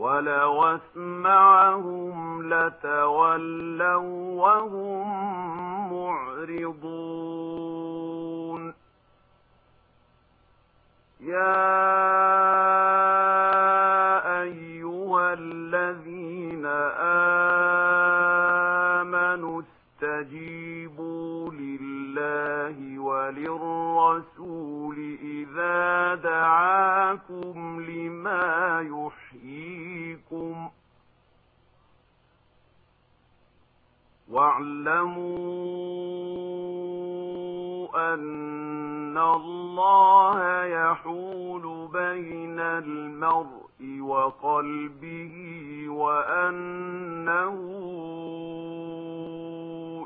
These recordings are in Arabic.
ولو اسمعهم لتولوا وهم معرضون. يا واعلموا أن الله يحول بين المرء وقلبه وأنه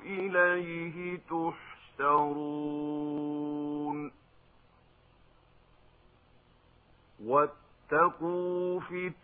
إليه تحشرون. واتقوا فتنة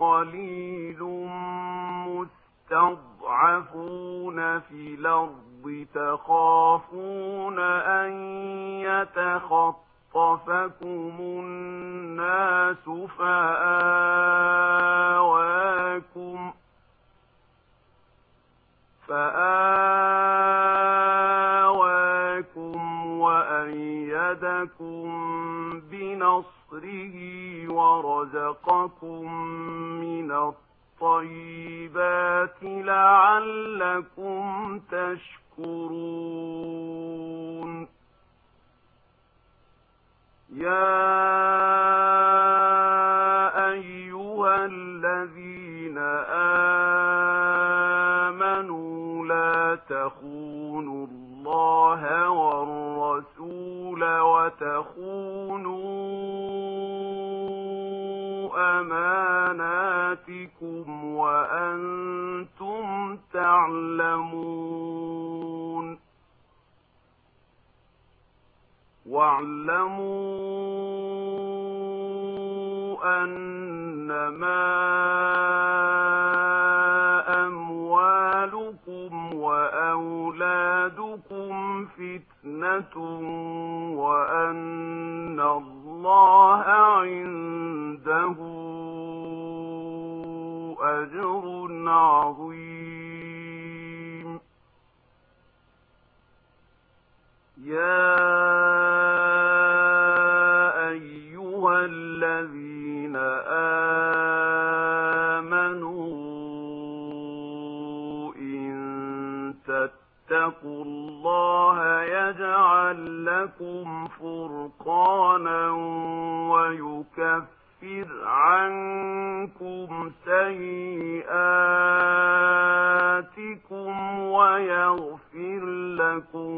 قليل مستضعفون في الأرض تخافون أن يتخطفكم الناس فآواكم فآواكم وأيدكم بنصره ورزقكم من الطيبات لعلكم تشكرون أماناتكم وأنتم تعلمون واعلموا أنما أموالكم وأولادكم فتنة يا أيها الذين آمنوا إن تتقوا الله يجعل لكم فرقانا ويكفر عنكم سيئاتكم ويغفر لكم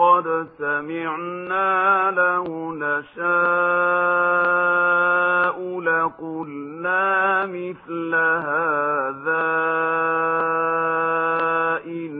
قد سمعنا لو نشاء لقلنا مثل هذا إن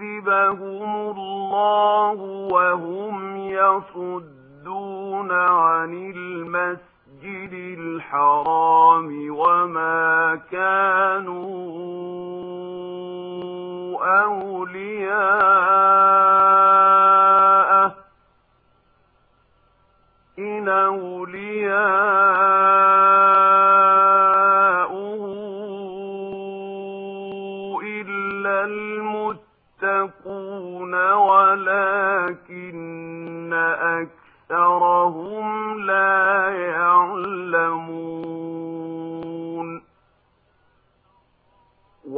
ليعذبهم الله وهم يصدون عن المسجد الحرام وما كانوا أولياء إن أولياء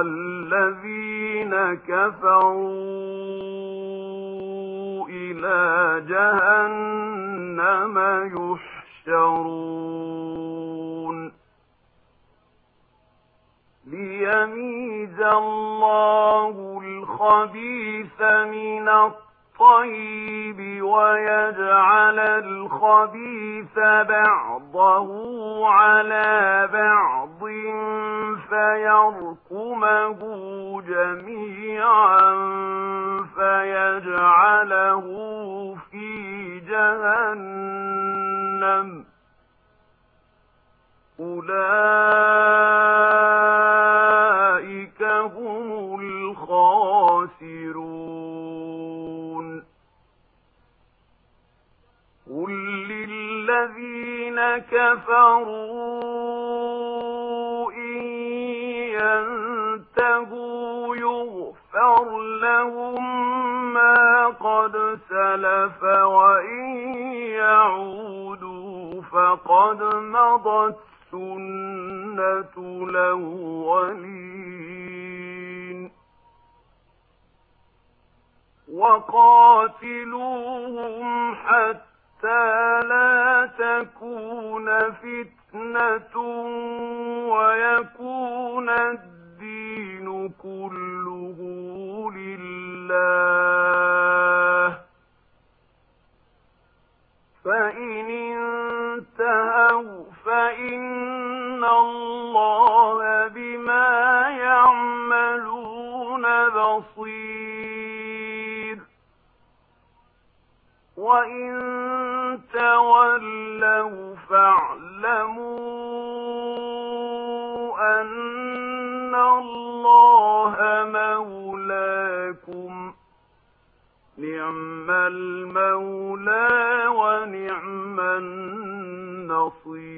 والذين كفروا إلى جهنم يحشرون. ليميز الله الخبيث من الطريق الطيب ويجعل الخبيث بعضه على بعض فيركمه جميعا فيجعله في جهنم. أولئك الَّذِينَ كَفَرُوا إِن يَنْتَهُوا يُغْفَرْ لَهُم مَّا قَدْ سَلَفَ وَإِن يَعُودُوا فَقَدْ مَضَتْ سُنَّةُ الْأَوَّلِينَ وَقَاتِلُوهُمْ حَتَّىٰ حتى لا تكون فتنة ويكون الدين كله أن الله مولاكم نعم المولى ونعم النصير